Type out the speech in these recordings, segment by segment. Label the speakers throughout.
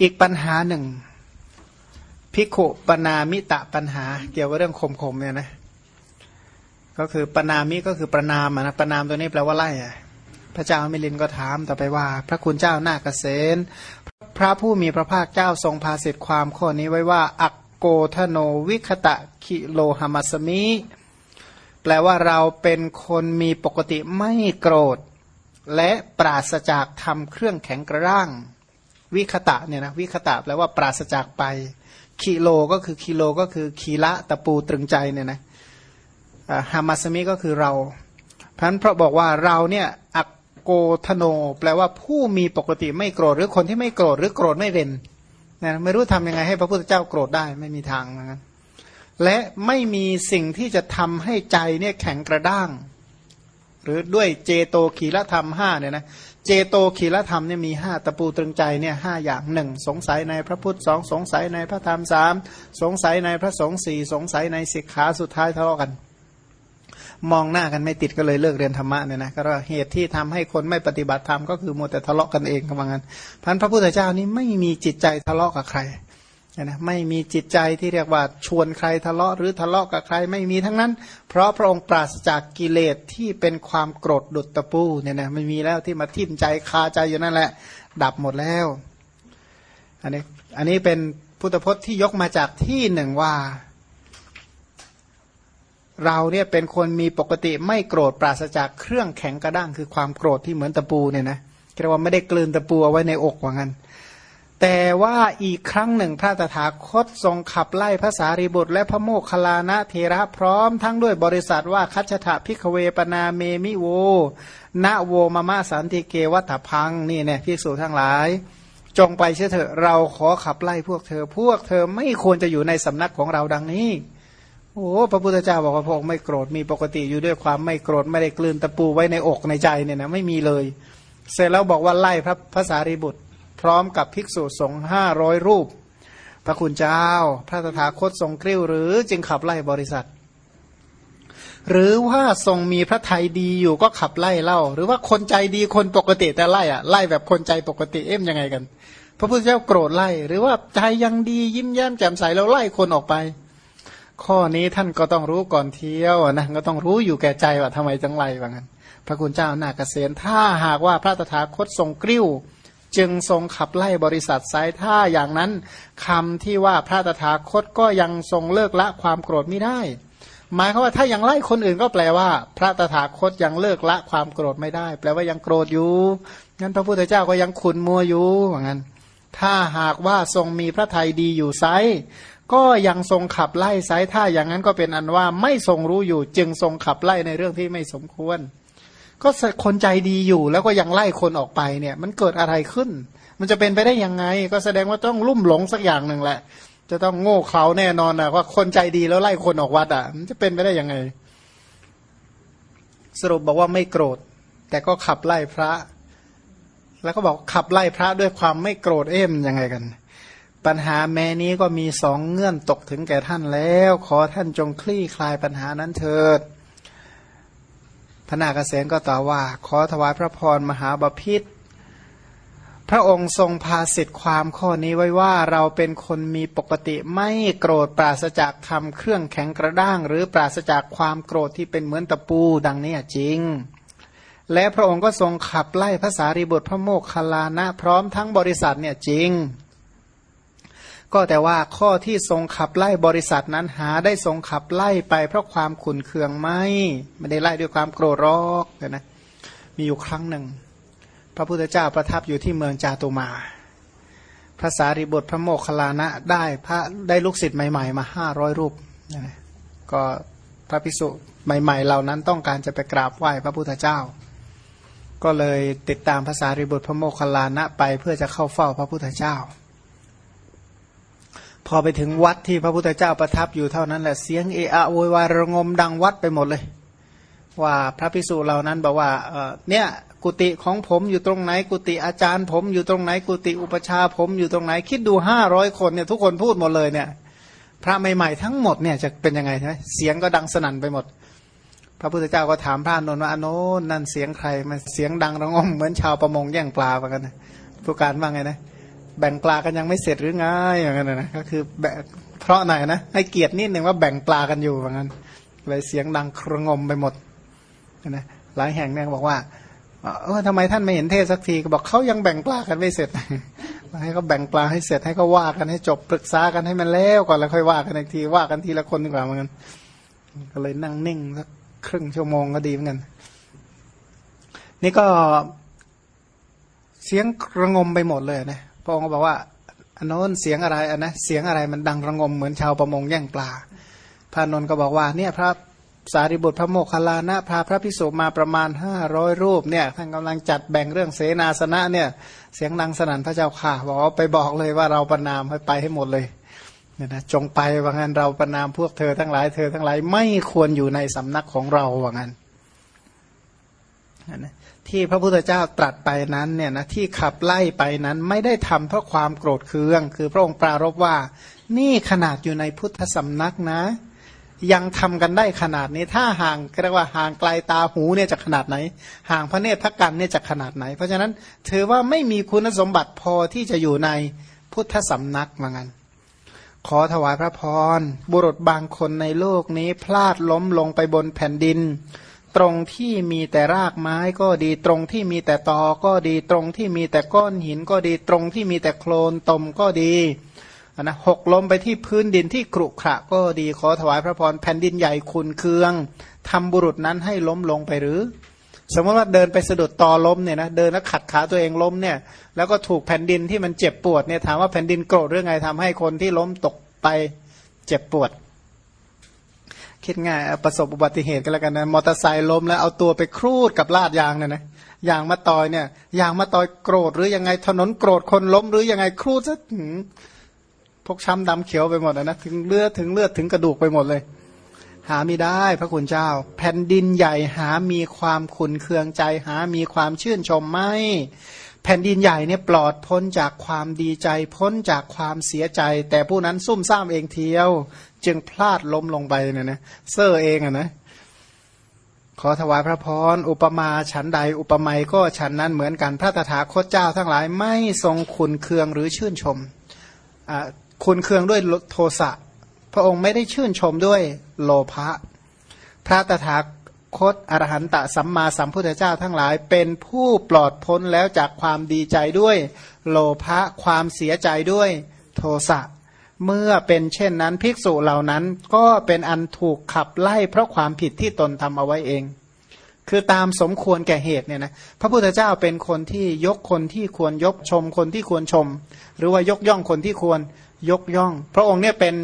Speaker 1: อีกปัญหาหนึ่งพิขุปนามิตะปัญหา เกี่ยวกับเรื่องข่มข่มเนี่ยนะ ก็คือปนามิก็คือประนามนะประนามตัวนี้แปลว่าไล่พระเจ้ามิลินก็ถามต่อไปว่า พระคุณเจ้านาเกษณพระผู้มีพระภาคเจ้าทรงพาสิทธิความข้อนี้ไว้ว่า อักโกทโนวิคตะคิโลหมัสมิ แปลว่าเราเป็นคนมีปกติไม่โกรธ และปราศจากทำเครื่องแข็งกระร่าง วิคตะเนี่ยนะวิคตะแปลว่าปราศจากไปคิโลก็คือคิโลก็คือคีละตะปูตรึงใจเนี่ยนะฮามาสมิก็คือเราพันพระบอกว่าเราเนี่ยอักโกธโน แปลว่าผู้มีปกติไม่โกรธหรือคนที่ไม่โกรธหรือโกรธไม่เร็นนะไม่รู้ทำยังไงให้พระพุทธเจ้าโกรธได้ไม่มีทางนะและไม่มีสิ่งที่จะทำให้ใจเนี่ยแข็งกระด้าง หรือด้วยเจโตขีลธรรมห้าเนี่ยนะเจโตขีลธรรมเนี่ยมีห้าตะปูตรึงใจเนี่ยห้าอย่างหนึ่งสงสัยในพระพุทธสองสงสัยในพระธรรมสามสงสัยในพระสงฆ์สี่สงสัยในสิกขาสุดท้ายทะเลาะกัน มองหน้ากันไม่ติดก็เลยเลิกเรียนธรรมะเนี่ยนะก็เหตุที่ทำให้คนไม่ปฏิบัติธรรมก็คือมัวแต่ทะเลาะกันเองกำลังกันพันพระพุทธเจ้านี้ไม่มีจิตใจทะเลาะกับใคร นะไม่มีจิตใจที่เรียกว่าชวนใครทะเลาะหรือทะเลาะกับใครไม่มีทั้งนั้น เพราะพระองค์ปราศจากกิเลสที่เป็นความโกรธดุจตะปูเนี่ยนะไม่มีแล้วที่มาทิ่มใจคาใจอยู่นั่นแหละ ดับหมดแล้ว อันนี้อันนี้เป็นพุทธพจน์ที่ยกมาจากที่หนึ่งว่า เราเนี่ยเป็นคนมีปกติไม่โกรธปราศจากเครื่องแข็งกระด้างคือความโกรธที่เหมือนตะปูเนี่ยนะเรียกว่าไม่ได้กลืนตะปูเอาไว้ในอกว่างั้น แต่ว่าอีกครั้งหนึ่งพระตถาคตทรงขับไล่พระสารีบุตร และพระโมคคัลลานะเถระพร้อมทั้งด้วยบริษัทว่าคัจฉะถะ ภิกขะเวปะณาเมมิโวณโวมามาสันติเกวัตพังนี่เนี่ยพิสูจทั้งหลาย จงไปเชื่อเถอะเราขอขับไล่พวกเธอ พวกเธอไม่ควรจะอยู่ในสำนักของเราดังนี้โอ้พระพุทธเจ้าบอกว่าพระองค์ไม่โกรธมีปกติอยู่ด้วยความไม่โกรธไม่ได้กลืนตะปูไว้ในอกในใจเนี่ยนะไม่มีเลย เสร็จแล้วบอกว่าไล่พระภาษารีบุตร ร้อมกับภิกษุสงฆ์ห้าร้อยรูป พระคุณเจ้า พระตถาคตทรงกริ้วหรือจึงขับไล่บริษัท หรือว่าทรงมีพระไทยดีอยู่ก็ขับไล่เล่า หรือว่าคนใจดีคนปกติแต่ไล่อะไล่แบบคนใจปกติเอ็มยังไงกัน พระพุทธเจ้าโกรธไล่ หรือว่าใจยังดียิ้มแย้มแจ่มใสแล้วไล่คนออกไปข้อนี้ท่านก็ต้องรู้ก่อนเที่ยวนะก็ต้องรู้อยู่แก่ใจว่าทำไมจังไรว่างั้น พระคุณเจ้านาเกษตถ้าหากว่าพระตถาคตทรงกริ้ว จึงทรงขับไล่บริษัทสายท่าอย่างนั้นคำที่ว่าพระตถาคตก็ยังทรงเลิกละความโกรธไม่ได้ หมายความว่าถ้ายังไล่คนอื่นก็แปลว่า พระตถาคตยังเลิกละความโกรธไม่ได้ แปลว่ายังโกรธอยู่งั้นพระพุทธเจ้าก็ยังขุนมัวอยู่ว่างั้น ถ้าหากว่าทรงมีพระทัยดีอยู่ไซก็ยังทรงขับไล่ไซถ้าอย่างนั้นก็เป็นอันว่าไม่ทรงรู้อยู่ จึงทรงขับไล่ในเรื่องที่ไม่สมควร ก็คนใจดีอยู่แล้วก็ยังไล่คนออกไปเนี่ย มันเกิดอะไรขึ้น มันจะเป็นไปได้ยังไง ก็แสดงว่าต้องลุ่มหลงสักอย่างหนึ่งแหละ จะต้องโง่เขลาแน่นอนนะว่าคนใจดีแล้วไล่คนออกวัดอะ มันจะเป็นไปได้ยังไง สรุปบอกว่าไม่โกรธ แต่ก็ขับไล่พระ แล้วก็บอกขับไล่พระด้วยความไม่โกรธเอ๊มยังไงกัน ปัญหาแม้นี้ก็มีสองเงื่อนตกถึงแก่ท่านแล้ว ขอท่านจงคลี่คลายปัญหานั้นเถิด พระนาคเษนก็ตอบว่า ขอถวายพระพรมหาบาพิษพระองค์ทรงพาสิทธิความข้อนี้ไว้ว่าเราเป็นคนมีปกติไม่โกรธปราศจากทำเครื่องแข็งกระด้าง หรือปราศจากความโกรธที่เป็นเหมือนตะปูดังนี้จริง และพระองค์ก็ทรงขับไล่ภาษารีบุตรพระโมกขลานะ พร้อมทั้งบริษัทเนี่ยจริง ก็แต่ว่าข้อที่ทรงขับไล่บริษัทนั้นหาได้ทรงขับไล่ไปเพราะความขุนเคืองไม่ไม่ได้ไล่ด้วยความโกรธรอกนะมีอยู่ครั้งหนึ่ง พระพุทธเจ้าประทับอยู่ที่เมืองจาตุมา พระสารีบุตรพระโมคคัลลานะได้พระได้ลูกศิษย์ใหม่ๆ มาห้าร้อยรูปนะก็พระภิกษุใหม่ๆ เหล่านั้นต้องการจะไปกราบไหว้พระพุทธเจ้า ก็เลยติดตามภาษาริบุตรพระโมคคัลลานะไปเพื่อจะเข้าเฝ้าพระพุทธเจ้า พอไปถึงวัดที่พระพุทธเจ้าประทับอยู่เท่านั้นแหละเสียงเอะอะโวยวายระงมดังวัดไปหมดเลย ว่าพระพิสุเหล่านั้นบอกว่าเนี่ยกุฏิของผมอยู่ตรงไหน กุฏิอาจารย์ผมอยู่ตรงไหน กุฏิอุปชาผมอยู่ตรงไหน คิดดูห้าร้อยคนเนี่ยทุกคนพูดหมดเลยเนี่ย พระใหม่ๆทั้งหมดเนี่ยจะเป็นยังไงใช่ไหมเสียงก็ดังสนั่นไปหมด พระพุทธเจ้าก็ถามพระนนท์ว่าอโนนั่นเสียงใครมันเสียงดังระงมเหมือนชาวประมงแย่งปลาเหมือนกันผู้การว่าไงนะ แบ่งปลากันยังไม่เสร็จหรือไงอย่างนั้นนะก็คือแบเพราะไหนนะให้เกียรตินิดหนึ่งว่าแบ่งปลากันอยู่อย่างนั้นเลยเสียงดังครงมไปหมดนะหลายแห่งเนี่ยบอกว่าเออทำไมท่านไม่เห็นเทศสักทีก็บอกเขายังแบ่งปลากันไม่เสร็จให้เขาแบ่งปลาให้เสร็จให้เขาว่ากันให้จบปรึกษากันให้มันแล้วก่อนแล้วค่อยว่ากันอีกทีว่ากันทีละคนดีกว่าเหมือนกันก็เลยนั่งนิ่งสักครึ่งชั่วโมงก็ดีเหมือนกัน นี่ก็เสียงระงมไปหมดเลยนะ พระองค์บอกว่าอันโน้นเสียงอะไรอันนะเสียงอะไรมันดังระงมเหมือนชาวประมงแย่งปลา พระนนท์ก็บอกว่าเนี่ยพระสารีบุตรพระโมคคัลลานะพาพระพิสุมาประมาณห้าร้อยรูปเนี่ยท่านกำลังจัดแบ่งเรื่องเสนาสนะเนี่ยเสียงดังสนั่นพระเจ้าค่ะบอกว่าไปบอกเลยว่าเราประนามให้ไปให้หมดเลยเนี่ยนะจงไปว่างั้นเราประนามพวกเธอทั้งหลายเธอทั้งหลายไม่ควรอยู่ในสำนักของเราว่างั้น นะที่พระพุทธเจ้าตรัสไปนั้นเนี่ยนะที่ขับไล่ไปนั้นไม่ได้ทำเพราะความโกรธเคือง คือพระองค์ปรารบว่า นี่ขนาดอยู่ในพุทธสำนักนะ ยังทำกันได้ขนาดนี้ถ้าห่างเรียกว่าห่างไกลตาหูเนี่ยจะขนาดไหน ห่างพระเนตรพระกันเนี่ยจะขนาดไหน เพราะฉะนั้นถือว่าไม่มีคุณสมบัติพอที่จะอยู่ในพุทธสำนักมางั้นขอถวายพระพรบุรุษบางคนในโลกนี้พลาดล้มลงไปบนแผ่นดิน ตรงที่มีแต่รากไม้ก็ดี ตรงที่มีแต่ตอก็ดี ตรงที่มีแต่ก้อนหินก็ดี ตรงที่มีแต่โคลนตมก็ดีนะหกล้มไปที่พื้นดินที่กรุขระก็ดีขอถวายพระพรแผ่นดินใหญ่คุณเคืองทำบุรุษนั้นให้ล้มลงไปหรือ สมมติว่าเดินไปสะดุดตอล้มเนี่ยนะเดินแล้วขัดขาตัวเองล้มเนี่ย แล้วก็ถูกแผ่นดินที่มันเจ็บปวดเนี่ยถามว่าแผ่นดินโกรธหรือไงทำให้คนที่ล้มตกไปเจ็บปวด คิดง่ายประสบอุบัติเหตุกันแล้วกันนะมอเตอร์ไซค์ล้มแล้วเอาตัวไปครูดกับลาดยางเนี่ยนะยางมาตอยเนี่ยยางมาตอยโกรธหรือยังไงถนนโกรธคนล้มหรือยังไงครูดซะพกช้ำดำเขียวไปหมดนะถึงเลือดถึงเลือดถึงกระดูกไปหมดเลย หาไม่ได้พระคุณเจ้า แผ่นดินใหญ่หามีความขุนเคืองใจ หามีความชื่นชมไม่แผ่นดินใหญ่เนี่ยปลอดพ้นจากความดีใจ พ้นจากความเสียใจ แต่ผู้นั้นซุ่มซ่ามเองเทียว จึงพลาดล้มลงไปเนี่ยนะเซอร์เองอะนะขอถวายพระพรอุปมาฉันใดอุปไมยก็ฉันนั้นเหมือนกันพระตถาคตเจ้าทั้งหลายไม่ทรงคุณเคืองหรือชื่นชมคุณเคืองด้วยโทสะพระองค์ไม่ได้ชื่นชมด้วยโลภะพระตถาคตอรหันตสัมมาสัมพุทธเจ้าทั้งหลาย เป็นผู้ปลอดพ้นแล้วจากความดีใจด้วย โลภะความเสียใจด้วยโทสะ เมื่อเป็นเช่นนั้นภิกษุเหล่านั้นก็เป็นอันถูกขับไล่เพราะความผิดที่ตนทำเอาไว้เอง คือตามสมควรแก่เหตุเนี่ยนะพระพุทธเจ้าเป็นคนที่ยกคนที่ควรยกชมคนที่ควรชม หรือว่ายกย่องคนที่ควรยกย่อง พระองค์เนี่ยเป็น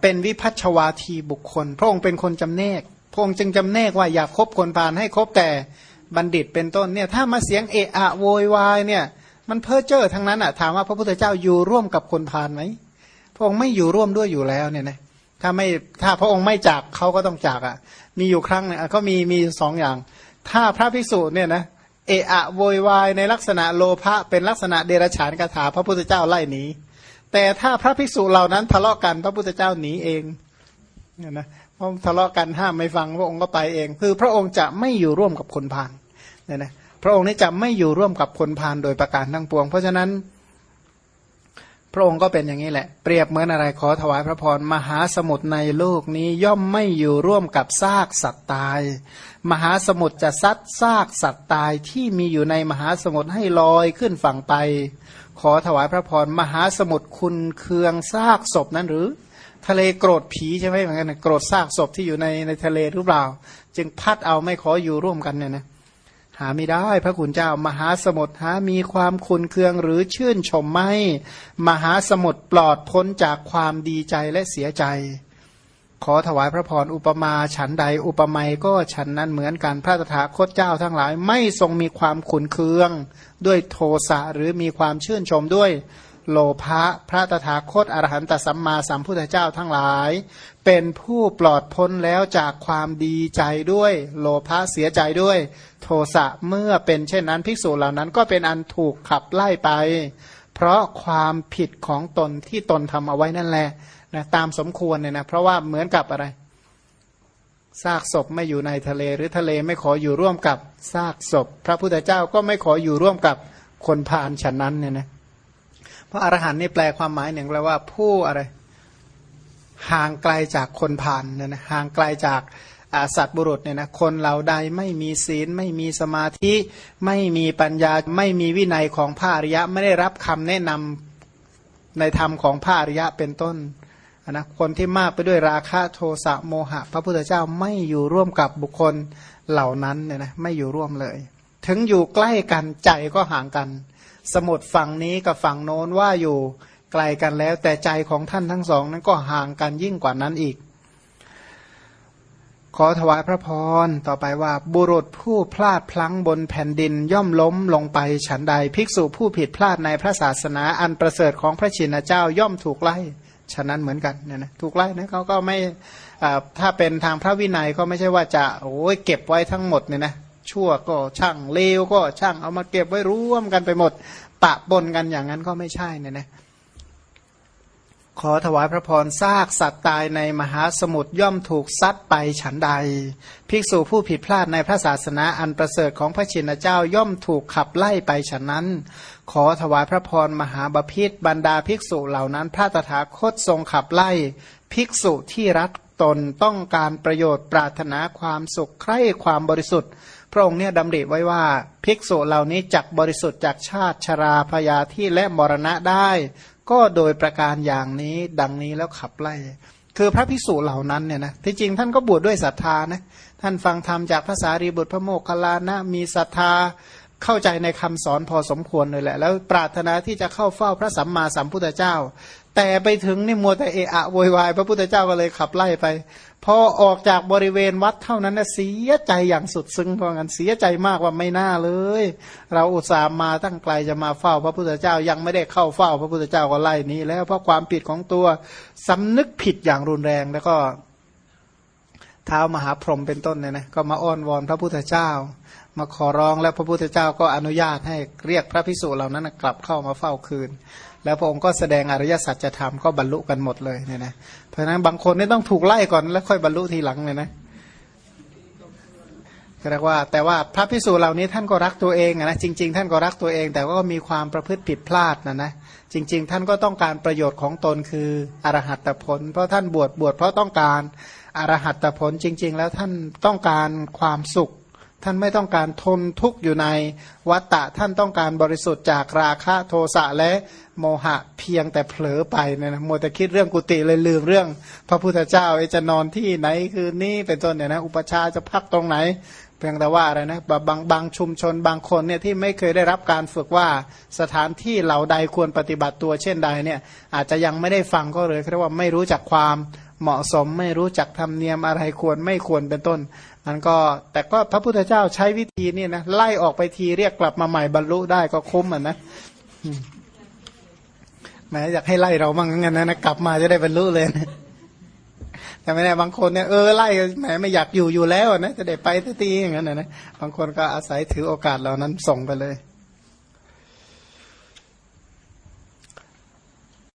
Speaker 1: เป็นวิพัชวาทีบุคคล พระองค์เป็นคนจำเนกพระองค์จึงจำเนกว่าอยากคบคนพาลให้คบแต่บัณฑิตเป็นต้นเนี่ยถ้ามาเสียงเอะอะโวยวายเนี่ย มันเพ้อเจ้อทั้งนั้นอะถามว่าพระพุทธเจ้าอยู่ร่วมกับคนพาลไหมพระองค์ไม่อยู่ร่วมด้วยอยู่แล้วเนี่ยนะถ้าไม่ถ้าพระองค์ไม่จากเขาก็ต้องจากอะ มีอยู่ครั้งเนี่ยก็มีมีสองอย่าง ถ้าพระภิกษุเนี่ยนะเอะอะโวยวายในลักษณะโลภะเป็นลักษณะเดรัจฉานคาถาพระพุทธเจ้าไล่หนีแต่ถ้าพระภิกษุเหล่านั้นทะเลาะกันพระพุทธเจ้าหนีเองเนี่ยนะเพราะทะเลาะกันห้ามไม่ฟังพระองค์ก็ไปเอง คือพระองค์จะไม่อยู่ร่วมกับคนพาลเนี่ยนะ ระองค์นี้จะไม่อยู่ร่วมกับคนพาลโดยประการทั้งปวง เพราะฉะนั้น พระองค์ก็เป็นอย่างนี้แหละ เปรียบเหมือนอะไรขอถวายพระพรมหาสมุทรในโลกนี้ย่อมไม่อยู่ร่วมกับซากสัตว์ตาย มหาสมุทรจะซัดซากสัตว์ตายที่มีอยู่ในมหาสมุทรให้ลอยขึ้นฝั่งไป ขอถวายพระพรมหาสมุทรคุณเคืองซากศพนั้นหรือ ทะเลโกรธผีใช่ไหมเหมือนกันโกรธซากศพที่อยู่ในในทะเลหรือเปล่า จึงพัดเอาไม่ขออยู่ร่วมกันเนี่ยนะ หาไม่ได้พระคุณเจ้ามหาสมุทรหามีความคุณเคืองหรือชื่นชมไม่ มหาสมุทรปลอดพ้นจากความดีใจและเสียใจ ขอถวายพระพรอุปมาฉันใดอุปไมยก็ฉันนั้นเหมือนกันพระตถาคตเจ้าทั้งหลายไม่ทรงมีความขุนเคือง ด้วยโทสะหรือมีความชื่นชมด้วย โลภะพระตถาคตอรหันตสัมมาสัมพุทธเจ้าทั้งหลาย เป็นผู้ปลอดพ้นแล้วจากความดีใจด้วย โลภะเสียใจด้วย โทสะเมื่อเป็นเช่นนั้นภิกษุเหล่านั้นก็เป็นอันถูกขับไล่ไป เพราะความผิดของตนที่ตนทำเอาไว้นั่นแหละนะตามสมควรเนี่ยนะเพราะว่าเหมือนกับอะไรซากศพไม่อยู่ในทะเล หรือทะเลไม่ขออยู่ร่วมกับซากศพ พระพุทธเจ้าก็ไม่ขออยู่ร่วมกับคนพาลฉันนั้นเนี่ยนะ เพราะอรหันต์นี่แปลความหมายหนึ่งแปลว่าผู้อะไร ห่างไกลจากคนพาลเนี่ยนะห่างไกลจากสัตว์บุรุษเนี่ยนะคนเหล่าใดไม่มีศีล ไม่มีสมาธิ ไม่มีปัญญาไม่มีวินัยของพระอริยะ ไม่ได้รับคำแนะนำในธรรมของพระอริยะเป็นต้นนะคนที่มากไปด้วยราคะโทสะโมหะ พระพุทธเจ้าไม่อยู่ร่วมกับบุคคลเหล่านั้นเนี่ยนะไม่อยู่ร่วมเลย ถึงอยู่ใกล้กันใจก็ห่างกัน สมุดฝั่งนี้กับฝั่งโน้นว่าอยู่ไกลกันแล้ว แต่ใจของท่านทั้งสองนั้นก็ห่างกันยิ่งกว่านั้นอีก ขอถวายพระพรต่อไปว่า บุรุษผู้พลาดพลั้งบนแผ่นดินย่อมล้มลงไปฉันใด ภิกษุผู้ผิดพลาดในพระศาสนาอันประเสริฐของพระชินเจ้าย่อมถูกไล่ฉะนั้นเหมือนกันเนี่ยนะถูกไล่นะเขาก็ไม่ถ้าเป็นทางพระวินัยก็ไม่ใช่ว่าจะโอ้ยเก็บไว้ทั้งหมดเนี่ยนะ ชั่วก็ช่างเลวก็ช่างเอามาเก็บไว้ร่วมกันไปหมด ปะปนกันอย่างนั้นก็ไม่ใช่เนี่ยนะขอถวายพระพรซากสัตว์ตายในมหาสมุทรย่อมถูกซัดไปฉันใด ภิกษุผู้ผิดพลาดในพระศาสนาอันประเสริฐของพระชินเจ้าย่อมถูกขับไล่ไปฉันนั้น ขอถวายพระพรมหาบาพิษบรรดาภิกษุเหล่านั้น พระตถาคตทรงขับไล่ ภิกษุที่รักตนต้องการประโยชน์ปรารถนาความสุขใคร่ความบริสุทธิ์ พระองค์เนี่ยดำริไว้ว่าภิกษุเหล่านี้จักบริสุทธิ์จากชาติชราพยาธิและมรณะได้ ก็โดยประการอย่างนี้ดังนี้แล้วขับไล่ คือพระพิสุเหล่านั้นเนี่ยนะที่จริงท่านก็บวชดด้วยศรัทธานะท่านฟังธรรมจากภาษารีบุตรพระโมคคัลลานะมีศรัทธาเข้าใจในคำสอนพอสมควรเลยแหละ แล้วปรารถนาที่จะเข้าเฝ้าพระสัมมาสัมพุทธเจ้า แต่ไปถึงนี่มัวแต่เอะอะโวยวายพระพุทธเจ้าก็เลยขับไล่ไป พอออกจากบริเวณวัดเท่านั้นนะเสียใจอย่างสุดซึ้งเพราะงั้นเสียใจมากว่าไม่น่าเลย เราอุตส่าห์มาตั้งไกลจะมาเฝ้า พระพุทธเจ้ายังไม่ได้เข้าเฝ้า พระพุทธเจ้าก็ไล่นี้ แล้วเพราะความผิดของตัวสำนึกผิดอย่างรุนแรงแล้วก็เท้ามหาพรหมเป็นต้นเนี่ยนะก็มาอ้อนวอนพระพุทธเจ้า มาขอร้องแล้วพระพุทธเจ้าก็อนุญาตให้เรียกพระพิสุเหล่านั้นกลับเข้ามาเฝ้าคืน แล้วพระองค์ก็แสดงอริยสัจจะทำก็บรรลุกันหมดเลยเนี่ยนะเพราะฉะนั้นบางคนนี่ต้องถูกไล่ก่อนแล้วค่อยบรรลุทีหลังเลยนะเรียกว่าแต่ว่าพระพิสูจน์เหล่านี้ท่านก็รักตัวเองนะจริง ๆ ท่านก็รักตัวเอง แต่ว่ามีความประพฤติผิดพลาดนะนะจริง ๆ ท่านก็ต้องการประโยชน์ของตนคืออรหัตผล เพราะท่านบวชบวชเพราะต้องการอรหัตผลจริง ๆ แล้วท่านต้องการความสุข ท่านไม่ต้องการทนทุกข์อยู่ในวัตตะท่านต้องการบริสุทธิ์จากราคะโทสะและโมหะเพียงแต่เผลอไปเนี่ยนะโมแต่คิดเรื่องกุฏิเลยลืมเรื่อง พระพุทธเจ้าจะนอนที่ไหนคืนนี้เป็นต้นเนี่ยนะอุปชาจะพักตรงไหนเพียงแต่ว่าอะไรนะบางบางชุมชนบางคนเนี่ยที่ไม่เคยได้รับการฝึกว่าสถานที่เหล่าใดควรปฏิบัติตัวเช่นใดเนี่ยอาจจะยังไม่ได้ฟังก็เลยเรียกว่าไม่รู้จักความ เหมาะสมไม่รู้จักธรรมเนียมอะไรควรไม่ควรเป็นต้นมันก็แต่ก็พระพุทธเจ้าใช้วิธีนี่นะไล่ออกไปทีเรียกกลับมาใหม่บรรลุได้ก็คุ้มอะนะแม้อยากให้ไล่เราบ้างงั้นนะนะกลับมาจะได้บรรลุเลยนะแต่ไม่แน่บางคนเนี่ยเออไล่แหมไม่อยากอยู่อยู่แล้วนะจะได้ไปทีอย่างนั้นนะบางคนก็อาศัยถือโอกาสเหล่านั้นส่งไปเลย